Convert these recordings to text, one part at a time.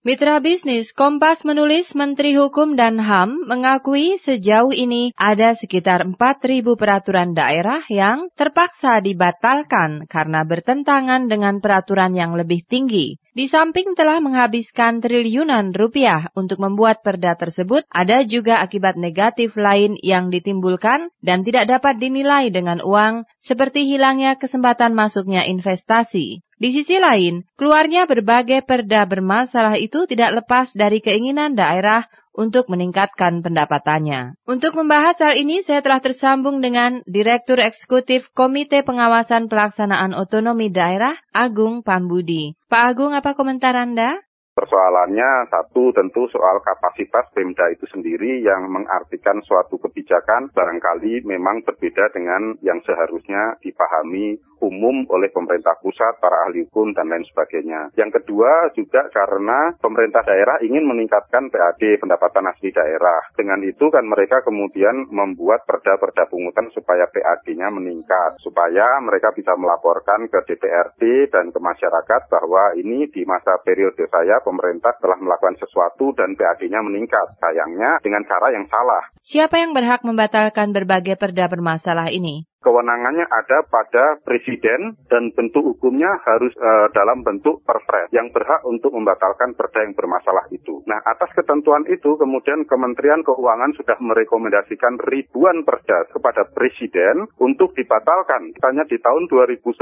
Mitra bisnis Kompas menulis Menteri Hukum dan HAM mengakui sejauh ini ada sekitar 4.000 peraturan daerah yang terpaksa dibatalkan karena bertentangan dengan peraturan yang lebih tinggi. Di samping telah menghabiskan triliunan rupiah untuk membuat perda tersebut, ada juga akibat negatif lain yang ditimbulkan dan tidak dapat dinilai dengan uang, seperti hilangnya kesempatan masuknya investasi. Di sisi lain, keluarnya berbagai perda bermasalah itu tidak lepas dari keinginan daerah untuk meningkatkan pendapatannya. Untuk membahas hal ini, saya telah tersambung dengan Direktur Eksekutif Komite Pengawasan Pelaksanaan Otonomi Daerah, Agung Pambudi. Pak Agung, apa komentar Anda? Persoalannya satu tentu soal kapasitas Pemda itu sendiri yang mengartikan suatu kebijakan barangkali memang berbeda dengan yang seharusnya dipahami umum oleh pemerintah pusat, para ahli hukum, dan lain sebagainya. Yang kedua juga karena pemerintah daerah ingin meningkatkan PAD, pendapatan asli daerah. Dengan itu kan mereka kemudian membuat perda-perda pungutan supaya PAD-nya meningkat, supaya mereka bisa melaporkan ke DPRD dan ke masyarakat bahwa ini di masa periode saya pemerintah telah melakukan sesuatu dan PAD-nya meningkat. Sayangnya dengan cara yang salah. Siapa yang berhak membatalkan berbagai perda bermasalah ini? Kewenangannya ada pada presiden dan bentuk hukumnya harus uh, dalam bentuk perpres yang berhak untuk membatalkan perda yang bermasalah itu. Nah, atas ketentuan itu kemudian Kementerian Keuangan sudah merekomendasikan ribuan perda kepada presiden untuk dibatalkan. Tanya di tahun 2010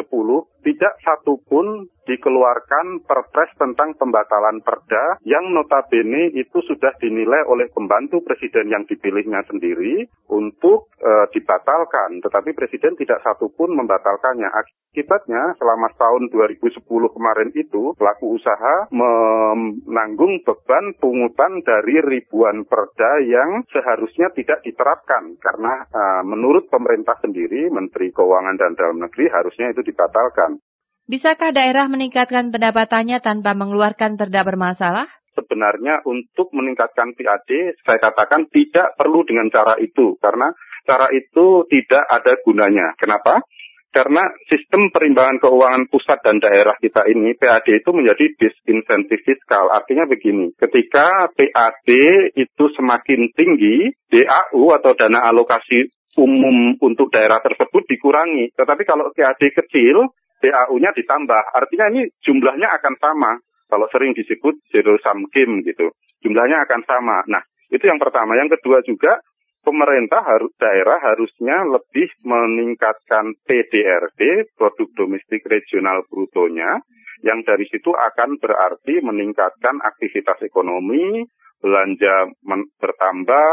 tidak satu pun dikeluarkan perpres tentang pembatalan perda yang notabene itu sudah dinilai oleh pembantu presiden yang dipilihnya sendiri untuk e, dibatalkan. Tetapi presiden tidak satu pun membatalkannya. Akibatnya selama tahun 2010 kemarin itu pelaku usaha menanggung beban pungutan dari ribuan perda yang seharusnya tidak diterapkan karena e, menurut pemerintah sendiri, Menteri Keuangan dan Dalam Negeri harusnya itu dibatalkan. Bisakah daerah meningkatkan pendapatannya tanpa mengeluarkan perda bermasalah? Sebenarnya untuk meningkatkan PAD, saya katakan tidak perlu dengan cara itu. Karena cara itu tidak ada gunanya. Kenapa? Karena sistem perimbangan keuangan pusat dan daerah kita ini, PAD itu menjadi disinsentif fiskal. Artinya begini, ketika PAD itu semakin tinggi, DAU atau dana alokasi umum untuk daerah tersebut dikurangi. Tetapi kalau PAD kecil, DAU-nya ditambah. Artinya ini jumlahnya akan sama. Kalau sering disebut zero sum game gitu. Jumlahnya akan sama. Nah, itu yang pertama. Yang kedua juga, pemerintah harus daerah harusnya lebih meningkatkan PDRD, produk domestik regional brutonya, yang dari situ akan berarti meningkatkan aktivitas ekonomi, belanja bertambah,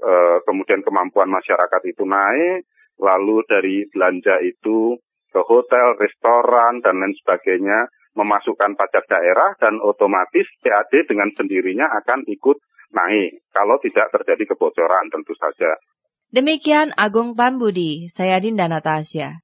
e, kemudian kemampuan masyarakat itu naik, lalu dari belanja itu ke hotel, restoran, dan lain sebagainya, memasukkan pajak daerah dan otomatis PAD dengan sendirinya akan ikut naik kalau tidak terjadi kebocoran tentu saja. Demikian Agung Pambudi, saya Dinda Natasha.